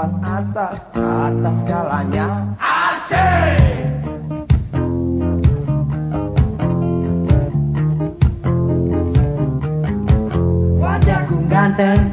papan atas, atas skalanya Asik! Wajahku ganteng,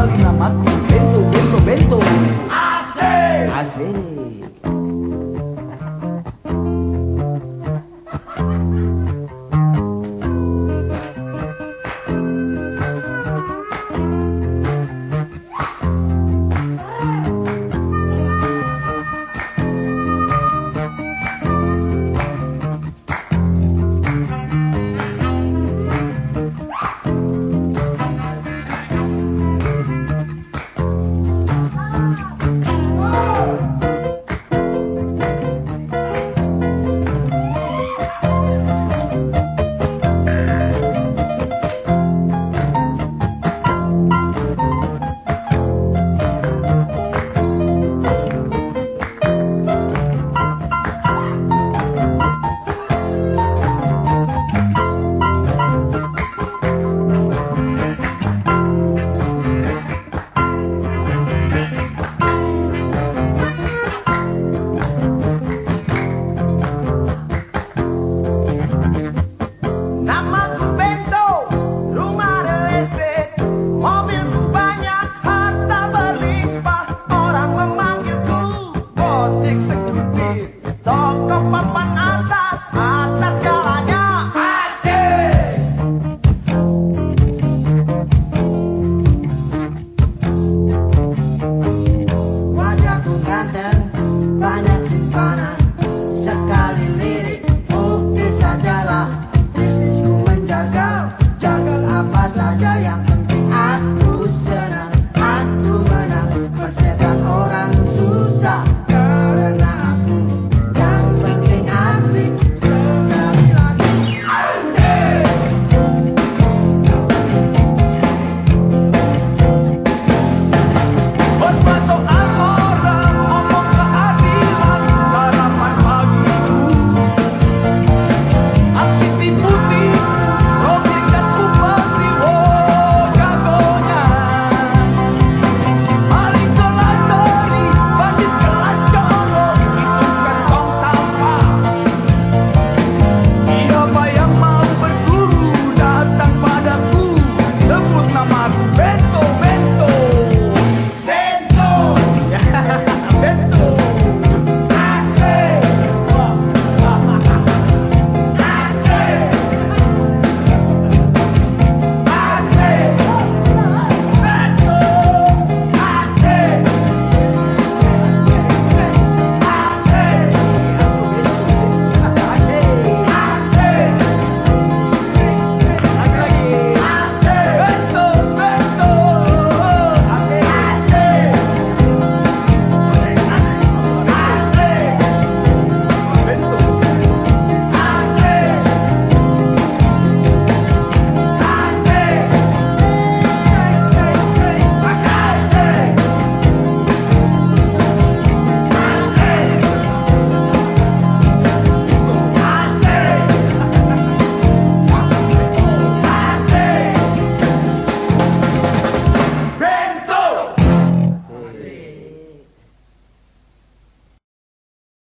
alma,